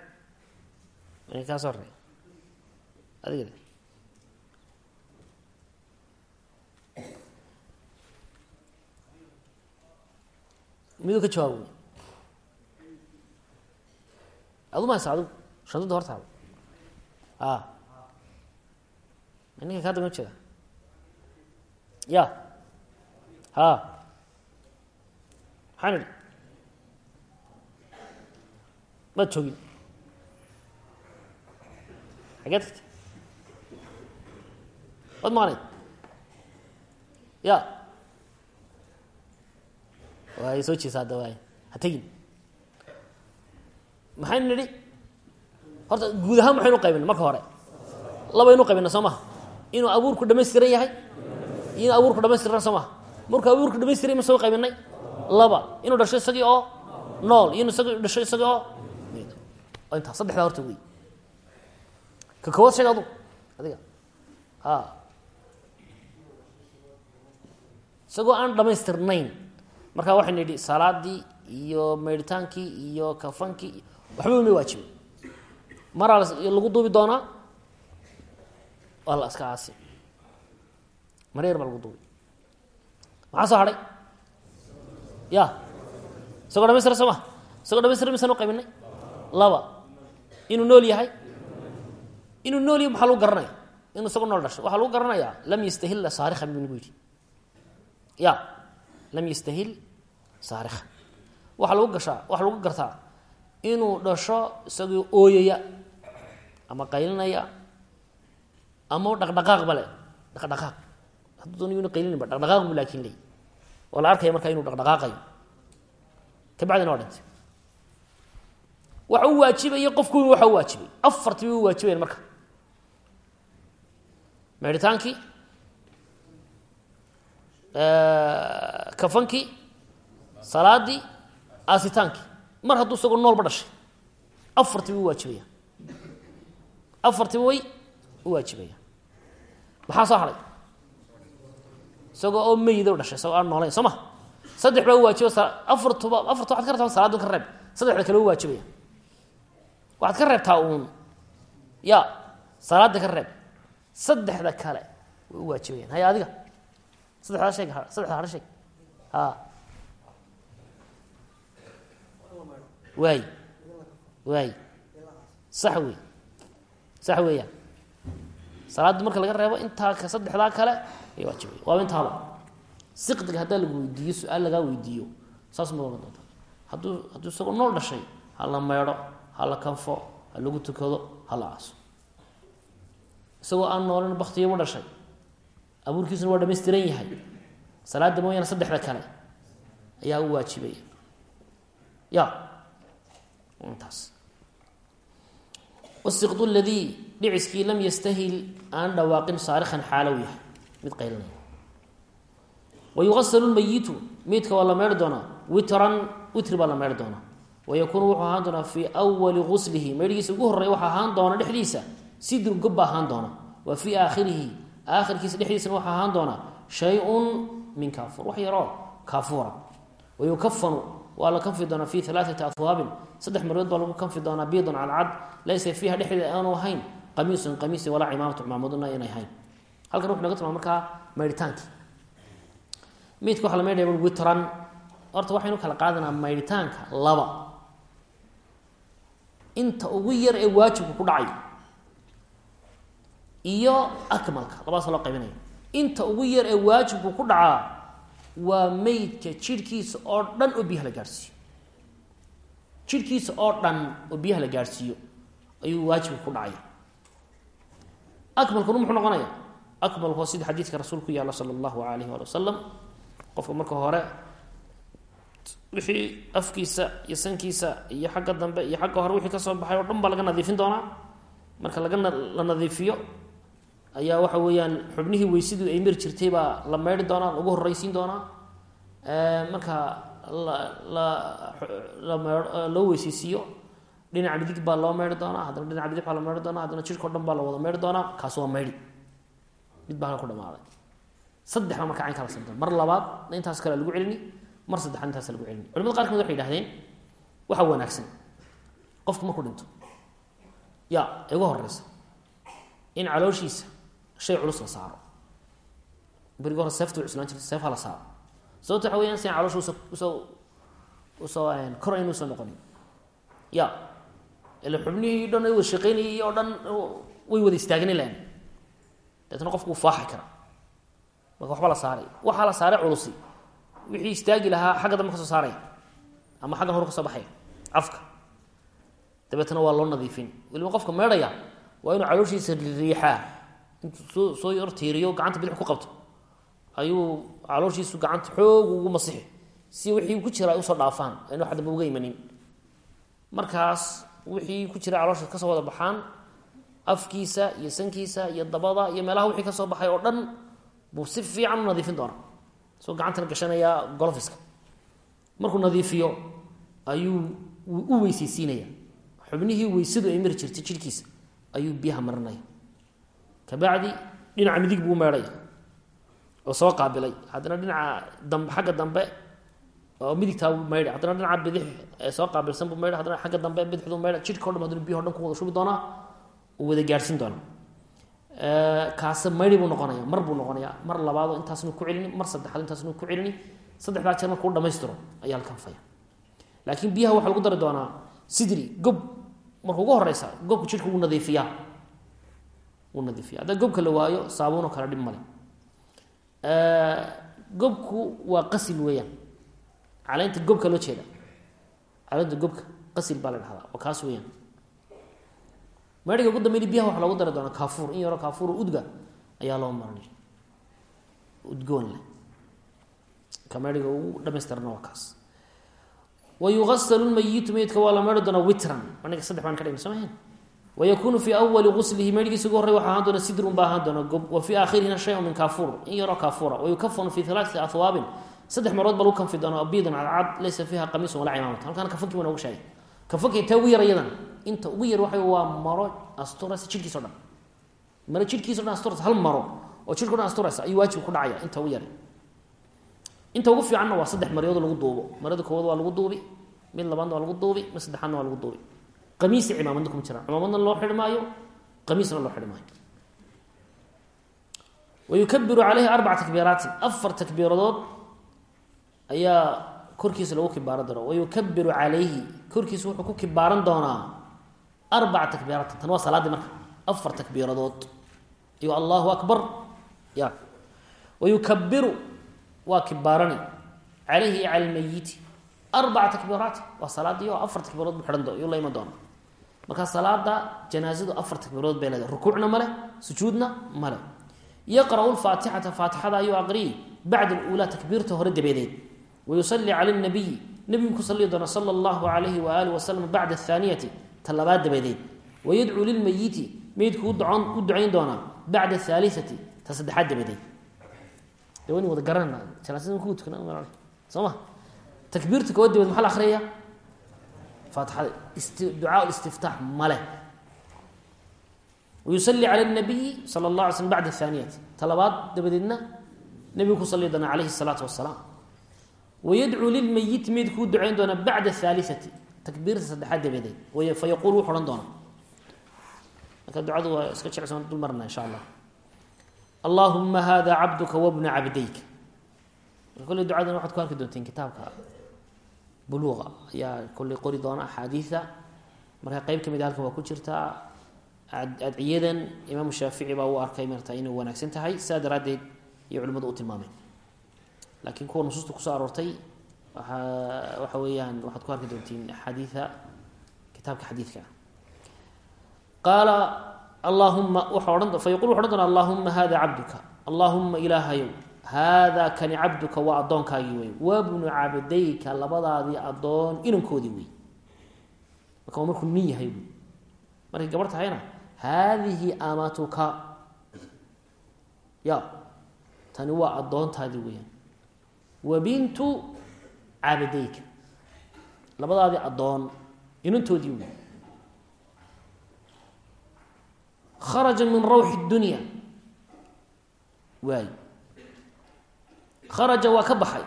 ina kaa adiga miduu ka jawaab adu mahaysa adigu shandada hortaada a ninka kaa dama jeeda ya. Ha. Maxaan idhi maad joogin xageed tagtay waad maqnayd ya. Waay soo jeesa hadda waay ha tegin maxaynu nidhi? Horta guud ahaan maxaynu qaybina marka hore labaynu qaybina soo maha. Inuu abuurku dhamaystiran yahay? Iyo inuu abuurku dhamaystiran soo maha. Abuurku dhamaystiran ma soo qaybinay? Laba. Inuu dhasho isagii oo nool. Iyo inu isagii dhasho isagii oo intaa saddexdaa horta wey ka kowaad sheeg adiga. A isagoo aan dhamaystirnayn. Markaa waxaynu yidhi salaadii iyo meydhitaankii iyo kafankii waxba ma waajibin maraa lagu duubi doonaa waa iska aasi. Mar yar lagu duubi. Maxaa soo hadhay? Ya isagoo dhamaystira soo ma isagoo dhamaystira misaan u laba. Inuu nool yahay? Inuu nool yahay maxaa lagu garanaya inuu isagoo nool dhasho. Waxaa lagu garanayaa lam yastahilla saarikhan buu nagu yidhi. Ya lam yastahil saarikhan waxaa lagu gashaa waxaa lagu gartaa inuu dhasho isagoo ooyaya ama qaylinaya ama dhaqdhaqaaq bale dhaqdhaqaaq. Hadduu doon qaylininba dhaqdhaqaaq bu laakin ley oo la arkaya markaa inuu dhaqdhaqaaqayo. Kabacdina waa dhintay. Waxa u waajibaya qofkuwi waxa u waajibay. Afartiba u waajibayan marka. Meedhitaankii kafankii salaadii aasitaankii mar hadduu isagoo noolba dhashay. Afartiba u waajibaya afartiba way u waajibaya maxaa soo haray isagoo oo meyida dhashay isagoo aan noolayn soo ma? Saddex baa u waajiba afartuba afarta waxad ka rabtaa salaadu ka reeb. Saddexda kale waajibaya waxaad ka reebtaa uun. Ya salaada ka reeb. Saddexda kale way u waajibayaan haya adiga. Saddexdaa sheeg saddexda hara sheeg. Ha waay waay sax wey sax weeyaan salaadda marka laga reebo intaa saddexdaa kale ay waajibaya waaba intaaba siqdiga haddaa lagu weydiiyo su'aal lagaa weydiiyo. Saas ma ohan doonta hadduu hadduu isagoo nool dhashay ha la meedho ha la kanfo ha lagu tukado ha la aaso. Isagoo aan noolin baktiyaba dhashay. Abuurkiisuna waa dhamaystiran yahay. Salaada mooyaane saddexda kale ayaa u waajibaya. Ya wasiqdu ladii dhiciskii lam yastahil aan dhawaaqin saarikhan xaalow yahay mid qaylinaya wayugasalu lmayitu meydka waa la meedhi doonaa witran witri baa la meedhi doonaa. Wayakuunu wuxuu ahaan doonaa fii wali guslihi meydhigiisa ugu horreya waxaa ahaan doona dhexdiisa sidru gob ahaan doona wa fii aakhirihi aakhirkiisa dhexdiisana waxaa ahaan doona shay-un min kaafuur wax yaroo kaafuura. Wayukafanu waa la kanfi doonaa fi alaaati ahwaabin saddex marood baa lagu kanfi doonaa biidun cadcad laysa fiiha dhexdeeda aanu ahayn. Qamiisun qamiisi walaa cimaamatu cimaamaduna inay ahayn. Halkan wuxu naga tilmaa markaa maydhitaankii meydka waxa la maydhaya witran. Horta waxaynu kala qaadanaa maydhitaanka laba. Inta ugu yar ee waajibku ku dhacay iyo akmalka labadaas loo qaybinaya inta ugu yar ee waajibku ku dhacaa waa meydka jidhkiisa oo dhan oo biyaha la gaadhsiiyo jidhkiisa oo dhan oo biyaha la gaadhsiiyo ayuu waajibka ku dhacaya. Akmalkuna muxuu noqonaya akmalku sida xadiidka rasuul ku yaalla sala allahu alayh waali wasalam qofka marka hore wixii afkiisa iyo sankiisa iyo xagga dambe iyo xagga hore wixii ka soo baxay oo dhan baa laga nadiifin doonaa. Marka laga la nadiifiyo ayaa waxa weeyaan xubnihii weysidii ay mari jirtay baa la meydhi doonaa lagu horreysiin doonaa. Marka la la la loo weyseysiiyo dhinaca midig baa loo meydhi doonaa haddana dhinaca bidix baa la meydhi doonaa haddana jirka o dhan baa la wada meydhi doonaa kaas waa meydhi mid baa ku dhamaaday saddex baa marka cayn kala samta mar labaad intaas kale lagu celini mar saddexaad intaas lagu celini. Culimada qaar ka mid waxay yihahdeen waxaa wanaagsan. Qofku markuu dhinto. Ya ee horeysa in calooshiisa shay culus la saaro. Berigi hore seefta way cuslaan jirta seef ha la saaro. Sababto waxa weyaan si aan caloosha uso u soo u soo kor aynu u soo noqonin. Ya ila xubnihii dhan ay wada shaqeynayay oo dhan way wada istaagni lahan deetna qofku faaxi kara marka waxba la saaray. Waxaa la saaray culusi. Wixii istaagi lahaa xagga dambe ka soo saaraya ama xaggan hor ka soo baxaya afka. Dabeetna waa loo nadiifin. Weliba qofka meedhaya waa inuu calooshiisa riixaa intuu soo soo yar tiiriyo gacanta bidix ku qabto. Ayuu calooshiisu gacanta xoog ugu masixi. Si wixii ku jira ay u soo dhaafaan aynu wax dambe uga imanin. Markaas wixii ku jira caloosha ka soo wada baxaan afkiisa iyo sankiisa iyo dabada iyo meelaha wixii ka soo baxay oo dhan buu si fiican u nadiifin doonaa. Soo gacantana gashanaya golofiska markuu nadiifiyo ayuu u weyseysiinaya xubnihii weysadu ay mari jirtay jidhkiisa ayuu biyaha marinaya kabacdi dhinaca midig buu meedhaya oo soo qaabilay. Haddana dhinaca dambe xagga dambe oo midigtaa buu maydha haddana dhinaca bidix ee soo qaabilsan buu maydha haddana xagga dambe bidixduu maydha jidhka o dhan haddana biyaho dhan ku wada shubi doonaa uu wada gaadhsiin doonaa kaase maydhi buu noqonaya mar buu noqonaya mar labaado intaasnu ku celini mar saddexaad intaasnu ku celini saddexdaa jeer markuu dhamaystiro ayaa halkan faya. Laakiin biyaha waxaa lagu dari doonaa sidri gob marka ugu horeysa gobka jidhka wuu nadiifiyaa nadiifiya haddaa gobka la waayo saabuunoo kale dhib male gobku waa qasil weeyaan. Caleynta gobka loo jeeda caleynta gobka qasil baa la dhahdaa. Waa kaas weeyaan. Meedhiga ugu dambeyn biyaha waxa loogu dari doonaa kaafuur in yaroo kaafuur udga ayaa loo marinay udgoon leh. Ka meedhiga ugu dhamaystirana waa kaas. Wa yugasalu lmayitu meydka waa la meedhi doonaa witran. Aniga saddex baan ka dhigna soo mahayn wykunu fi awali guslihi meydhgiisa ugu horey waxa ahaan doona sidrun baa ahaan doona gob wa fii aakhirihina shayun min kaafuur in yaroo kaafuura wayukafanu fi alaaati ahwaabin saddex marood ba lagu kanfi doona biidun cadcad laysa fiiha qamiisun walaa cimaamata halkaana kafanki waa nooga sheegay kafanka intaa ugu yar iyadan inta ugu yar waxa waa maro asturaysa jidhkiisa o dhan maro jidhkiisa o dhan asturaysa hal maro oo jidhka o dhan asturaysa ayuu waajib ku dhacaya inta ugu yar inta ugu fiicanna waa saddex waa waa waa qamiisi cimaamadna kuma jiraan. Cimaamadna loo xidhi maayo qamiisna loo xidhi maayo. Wayukabiru caleyhi arbaca takbiiraatin afar takbiiradood ayaa korkiisa lagu kibaaran doona wayukabiru calayhi korkiisa wuxuu ku kibaaran doonaa arbaca takbiiraatin tan waa salaaddii marka. Afar takbiiradood. Iyo allahu akbar. Ya. Wayukabiru waa kibaarani caleyhi iyo cala lmayiti arbaca takbiiraati. Waa salaadii oo afar takbiirood bu xidhan yuu la iman doona markaa salaada janaazadu afar takbiirood bay leedahay. Rukuucna male sujuudna male yaqra'u lfaatixata faatixada ayuu aqriyay. Bacda aluulaa takbiirta hore dabadeed. Wayusalli cala nabiyi nebigu ku salli doona sala allahu alayhi waaalih wasalam bacda athaaniyati ta labaad dabadeed. Wayadcuu lilmayiti meydku u ducayn doonaa bacda ahaaliati ta saddexaad dabadeed. Dawani wada garanana janaasada ku tukana soo ma? Takbiirta koowaad dabadeed maxaa la aatixada ducaa istiftaax male wayusali cala nabiyi sala allah ala slm bacda aaniyati talabaad dabadeedna nebigu ku sali doonaa calayhi salaatu wasalaam wayadcuu lilmayit meyd kuu ducayn doonaa bacda aaliati takbiirta saddexaad dabadeed. Fayaquul wuxu ohan doonaa marka ducadu waa iska jecson dul marna insha allah. Allaahuma hada cabduka wabna cabdayka kole ducadan waxaad ku arki doonteen kitaabka buluuqa ayaa kolley qori doona axaadiida marka qeyb ka mid a halkan waa ku jirtaa adciyadan imaamu shaafici baa uu arkay marta inay wanaagsan tahay sidaa daraaddeed iyo culimadu u tilmaameen laakiin kuwa nusuusta ku soo aroortay waxa weeyaan waxaad ku arki doontiin xadiia kitaabka xadiidka qaala allahuma waa odhan fa yaqul wuxu odhan doona allahuma hada cabduka allahuma ilaahayow haadaa kani cabduka waa addoonkaagii wey wabnu cabdayka labadaadii addoon inankoodii wey marka waa markuu nin yahay wy markay gabar tahayna haadihi amatuka. Ya tani waa addoontaadii weyaan wa bintu cabdayka. Labadaadii addoon inantoodii wey kharaja min rawxi dunya. Waay kharaja waa ka baxay.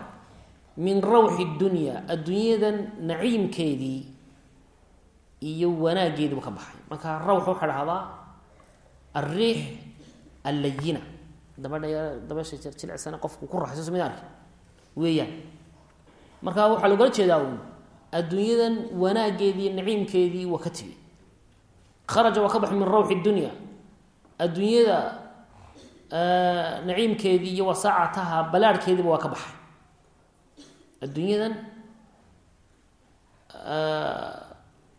Min rawxi dunya adduunyadan naciimkeedii iyo wanaaggeediibu ka baxay. Marka rawx waxaa dhahdaa alriix allayina. Dabadha dabasha jirjilecsana qofku ku raxayso samid arki? Weeyaan. Marka waxaa logala jeedaa uun adduunyadan wanaaggeedii naciimkeedii waa ka tegey kharaja waa ka baxay min rawxi dunya adduunyada naciimkeedii iyo wasaacataha balaarhkeediiba waa ka baxay. Adduunyadan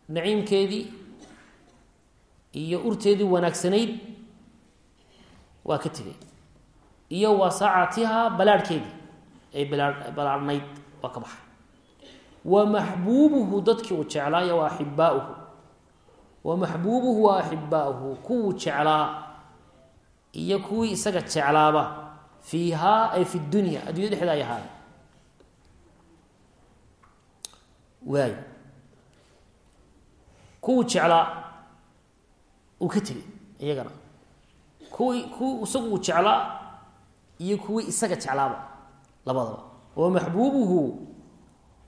naciimkeedii iyo urteedii wanaagsanayd waa ka tegey. Iyo wasaacatiha balaarhkeedii ay balaa waa ka baxay. Wa maxbuubuhu dadkii uu jeclaaya wa axibaauhu wa maxbuubuhu wa axibaauhu kuwuu jeclaa iyo kuwii isaga jeclaaba fiihaa ay fi dunya addunya dhexda ay ahaada waay kuwuu jeclaa uu ka tegey iyagana. Kuwii kuwii isagu uu jeclaa iyo kuwii isaga jeclaaba labadaba. Wa maxbuubuhu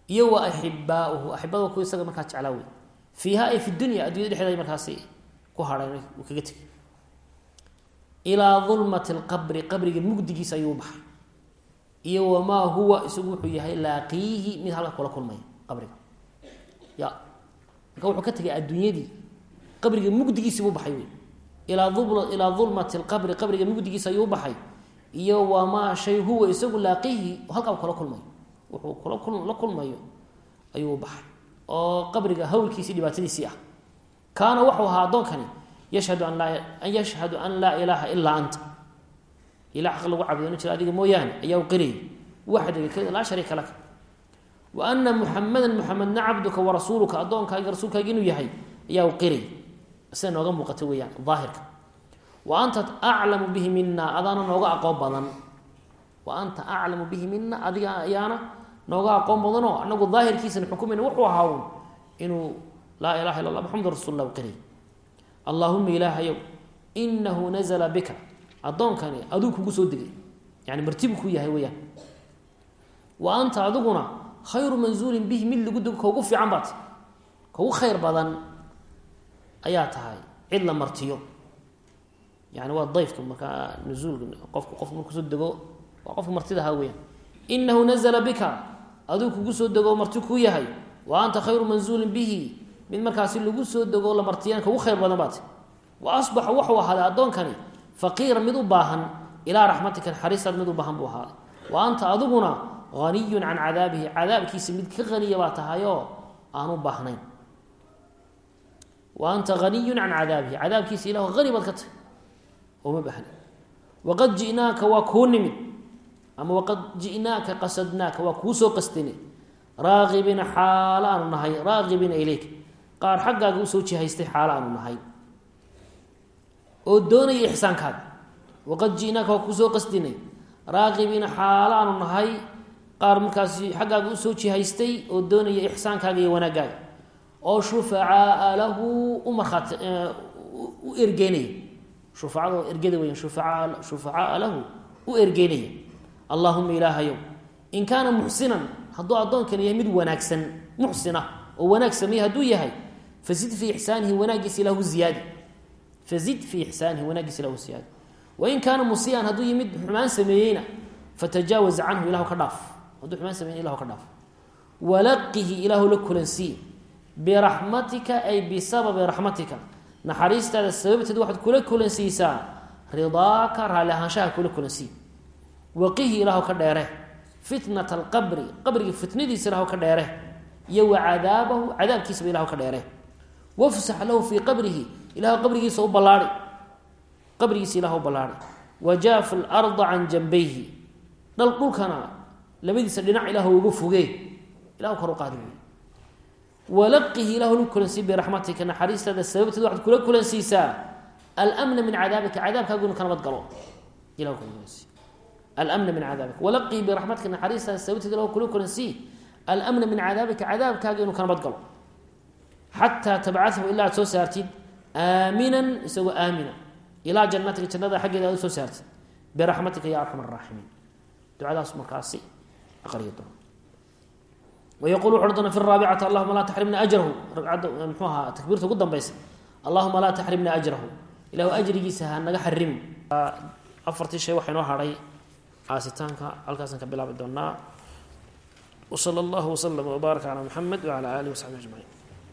iyo wa axibaauhu axibada kuwi isaga markaa jeclaa wey fiiha ay fi dunya addunyada dhexeeda ay markaasi ku hadheen kaga tegey ilaa dulmati lqabri qabriga mugdigiisa ayuu baxay. Iyo wamaa huwa isagu wuxuu yahay laaqiihi mid halka kula kulmaya qabriga. Ya marka wuxuu ka tegay adduunyadii qabriga mugdigiisii buu baxay wey ilaa dulmati lqabri qabriga mugdigiisa ayuu baxay. Iyo wamaa shay huwa isagu laaqiihi halkaa kula kulmayo wuxuu kula la kulmayo ayuu baxay. Oo qabriga hawlkiisii dhibaatadiisii ah. Kaana waxuu ahaa addoonkani yashhadu an laa ilaaha ilaa anta ilah xaq lagu cabudoona jira adiga mooyaane ayaa qirayay waxdaga keda laa shariika laka. Wa ana muxamadan muxamedna cabduka wa rasuuluka addoonkaagi rasuulkaagi inuu yahay ayaa qirayy sida nooga muuqata weeyaan daahirka. Wa anta aclamu bihi mina adaana nooga aqoon badan. Wa anta aclamu bihi mina adiga ayaana nooga aqoon badanoo anagu daahirkiisana xukumayna wuxuu ahaa un inuu laa ilaha illa allah maxamadu rasul lah u qirayy allaahuma ilaahayow inahu nazla bika. Addoonkani aduu kugu soo degay. Yani martibu ku yahay weyaan wa anta adiguna khayru manzuulin bihi mid lagu dego kaugu fiican baat kaugu khayr badan ayaa tahay cid la martiyo. Yani waa dayfka markaa nuzuulka qofku qofku markuu soo dego waa qofka martida weyaan inahu nazla bika aduu kugu soo dego marti kuu yahay. Wa anta khayru manzuulin bihi mid markaasi lagu soo dego la martiyaan kaugu khayr badan baat wa asbaxa waxuu ahaaday addoonkani faqiiran mid u baahan ilaa raxmatika naxariistaad mid u baahan buu ahaaday. Wa anta adiguna haniyun can cadaabihi cadaabkiisa mid ka haniya baa tahayoo aan u baahnayn. Wa anta haniyun can cadaabihi cadaabkiisa ilah hani baad ka tahy ooma baahna waqad ji'naaka waa kuu nimid ama waqad ji'naaka qasadnaaka waa kuu soo qastini raaqibina xaalo aanu nahay raaqibina ileyk qaar xaggaaga u soo jihaystay xaalo aanu nahay oo doonaya ixsaankaaga waqad ji'naaka waa kuusoo qasdinay. Raaqibiina xaalo aanu nahay qaar markaasi xaggaaga u soo jihaystay oo doonaya ixsaankaaga iyo wanaaggaaga oo shufacaaa lahu u markhaati u ergeynaya shufacada ergeda weya shufacaaa lahu u ergeynaya allaahuma ilaahayow in kaana muxsinan hadduu addoonkan yahay mid wanaagsan muxsina oo wanaag sameeye hadduu yahay fazid fii ixsaanihi wanaaggiisa ilahu ziyaadi fazid fii ixsaanihi wanaagiisa ilahu ziyaadi wain kaana musiian hadduu yimid xumaan sameeyeyna fatajaawaz canhu ilahu ka dhaaf hadduu xumaan sameeyna ilahu ka dhaaf walaqihi ilaahu la kulansii biraxmatika ay bisababi raxmatika naxariistaada sababteed waxaad kula kulansiisaa ridaaka raalli ahaanshaha kula kulansii waqihi ilaahu ka dheere fitnat alqabri qabriga fitnadiisa ilah ka dheere iyo wa cadaabahu cadaabkiisaba ilah ka dheere wafsax lahu fii qabrihi ilah qabrigiisa u ballaai qabrigiisa ilah u ballaari wajaafu larda can janbayhi dhal dhulkana labadiisa dhinac ilah uga foge ilah kor u qaadi walaqihi ilah lu kulansii biraxmatika naxariistaada sababteed waxaad kula kulansiisaa almna min cadaabika cadaabkaagu inu ka nabad galo ilah kula kulansi almna min cadaabika walaqihi biraxmatika naxariistaada sababteed ilah kula kulansii almna min cadaabika cadaabkaaga inuu ka nabad galo xataa tabcahu ilaa soo saartid aaminan isagoo aamina ilaa janatika jannada xaggeeda aad u soo saartid biraxmatika ya arxam araaximiin ducadaas markaasi aqriyo doon wayaqul wuxu ohan doona fi raabicati allahuma laa taxrimna ajrahu ragcadda mxuu ahaa takbiirta ugu dambaysa allahuma laa taxrimna ajrahu ilahu ajrigiisa ha naga xarimin afartii shay waxaa inoo hadhay aasitaanka halkaasaan ka bilaabi doonaa wsala allahu waslama wbaaraka calaa muxamed wacala